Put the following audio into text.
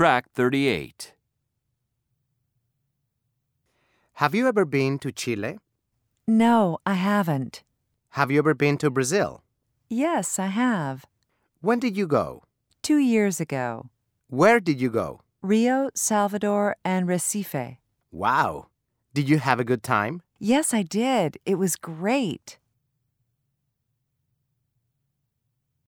Track 38. Have you ever been to Chile? No, I haven't. Have you ever been to Brazil? Yes, I have. When did you go? Two years ago. Where did you go? Rio, Salvador, and Recife. Wow. Did you have a good time? Yes, I did. It was great.